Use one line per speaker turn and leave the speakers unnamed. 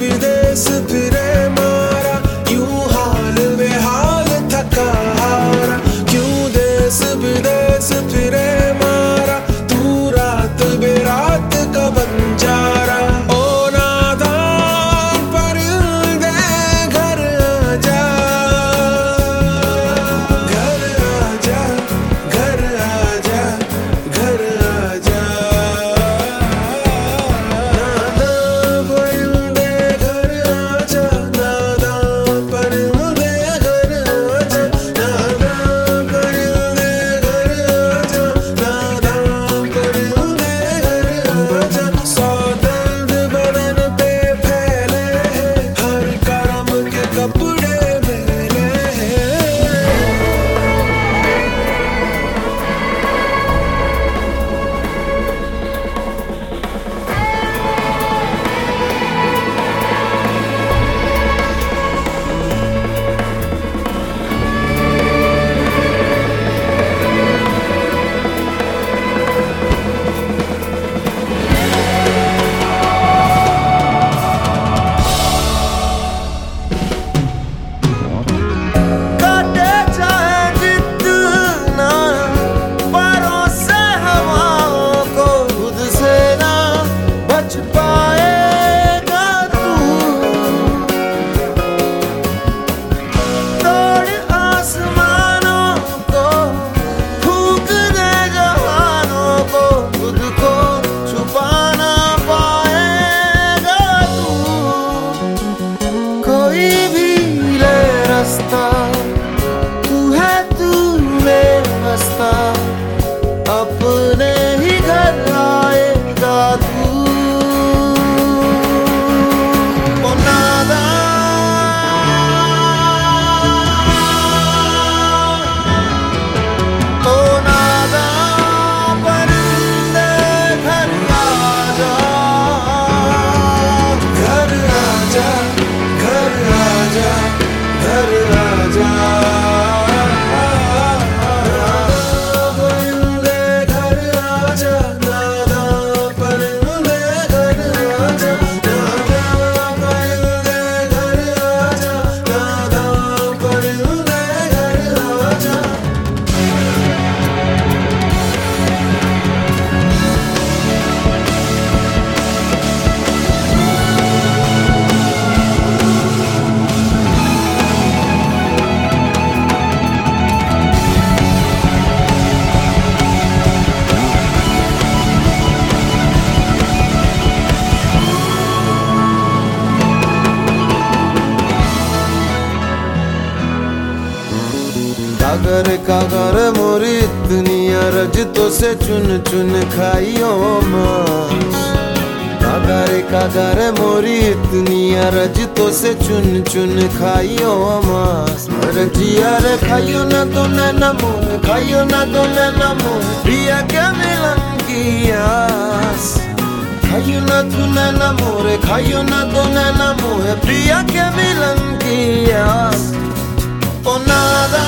be there. कागर कागर मोरी इतनी अरज तो से चुन चुन खाइयो माँ कागारे कागारे मोरी इतनी अरज तो से चुन चुन खाइयो मास। रजिया रे खाइयो ना तो नैना मोर खाइयो ना तो नैना मोर प्रिया क्या मिलन की आस। खाइयो ना तू नैना मोरे खाइयो ना तो नैना मोर प्रिया क्या मिलन की आस। ओ नादा